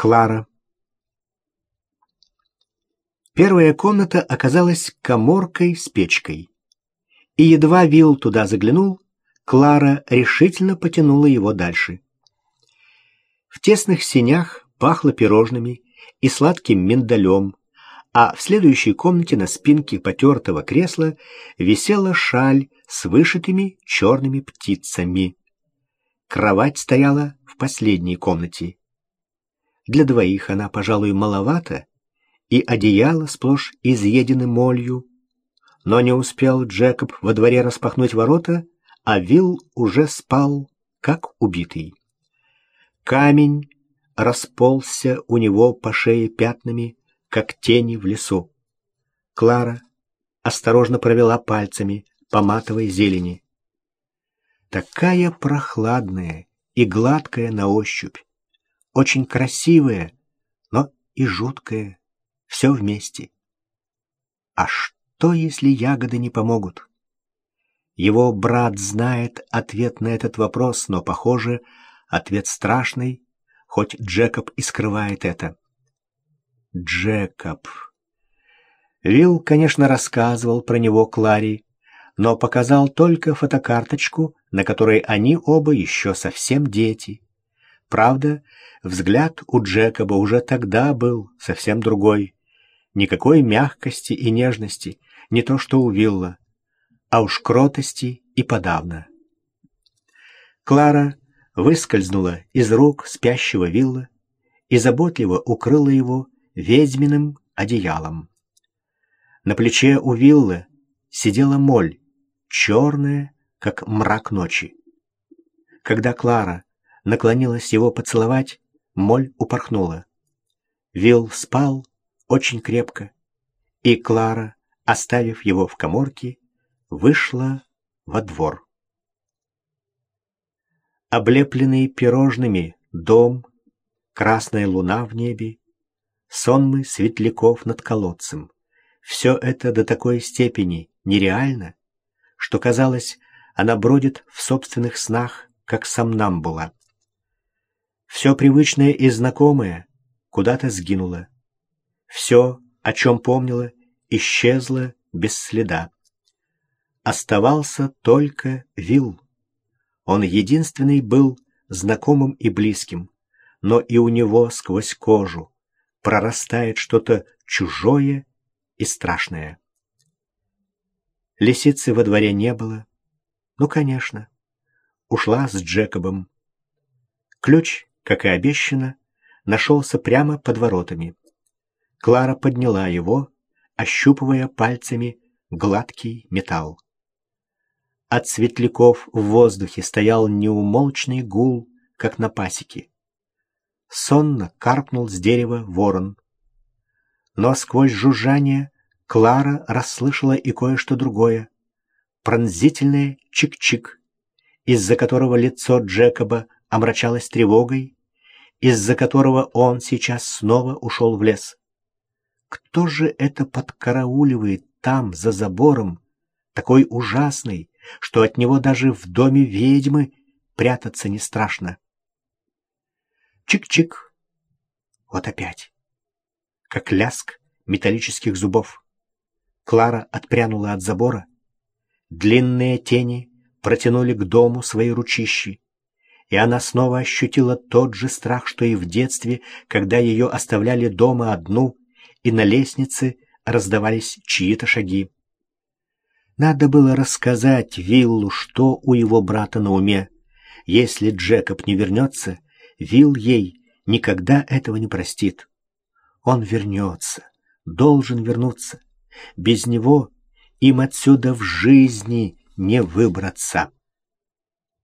Клара. Первая комната оказалась коморкой с печкой. И едва Вилл туда заглянул, Клара решительно потянула его дальше. В тесных сенях пахло пирожными и сладким миндалем, а в следующей комнате на спинке потертого кресла висела шаль с вышитыми черными птицами. Кровать стояла в последней комнате. Для двоих она, пожалуй, маловато, и одеяло сплошь изъедены молью. Но не успел Джекоб во дворе распахнуть ворота, а Вилл уже спал, как убитый. Камень расползся у него по шее пятнами, как тени в лесу. Клара осторожно провела пальцами по матовой зелени. Такая прохладная и гладкая на ощупь очень красивое, но и жуткое, все вместе. А что, если ягоды не помогут? Его брат знает ответ на этот вопрос, но, похоже, ответ страшный, хоть Джекоб и скрывает это. Джекоб. Вилл, конечно, рассказывал про него Клари, но показал только фотокарточку, на которой они оба еще совсем дети. Правда, Взгляд у Джекоба уже тогда был совсем другой. Никакой мягкости и нежности, не то что у Вилла, а уж кротости и подавно. Клара выскользнула из рук спящего Вилла и заботливо укрыла его ведьминым одеялом. На плече у Виллы сидела моль, черная, как мрак ночи. Когда Клара наклонилась его поцеловать, Моль упорхнула. Вилл спал очень крепко, и Клара, оставив его в коморке, вышла во двор. Облепленный пирожными дом, красная луна в небе, сонмы светляков над колодцем — все это до такой степени нереально, что, казалось, она бродит в собственных снах, как сомнамбула. Все привычное и знакомое куда-то сгинуло. Все, о чем помнила, исчезло без следа. Оставался только Вил. Он единственный был знакомым и близким, но и у него сквозь кожу прорастает что-то чужое и страшное. Лисицы во дворе не было. Ну, конечно. Ушла с Джекобом. Ключ как и обещано, нашелся прямо под воротами. Клара подняла его, ощупывая пальцами гладкий металл. От светляков в воздухе стоял неумолчный гул, как на пасеке. Сонно каркнул с дерева ворон. Но сквозь жужжание Клара расслышала и кое-что другое. Пронзительное чик-чик, из-за которого лицо Джекоба омрачалась тревогой, из-за которого он сейчас снова ушел в лес. Кто же это подкарауливает там, за забором, такой ужасный, что от него даже в доме ведьмы прятаться не страшно? Чик-чик. Вот опять. Как ляск металлических зубов. Клара отпрянула от забора. Длинные тени протянули к дому свои ручищи и она снова ощутила тот же страх, что и в детстве, когда ее оставляли дома одну, и на лестнице раздавались чьи-то шаги. Надо было рассказать Виллу, что у его брата на уме. Если Джекоб не вернется, Вилл ей никогда этого не простит. Он вернется, должен вернуться. Без него им отсюда в жизни не выбраться.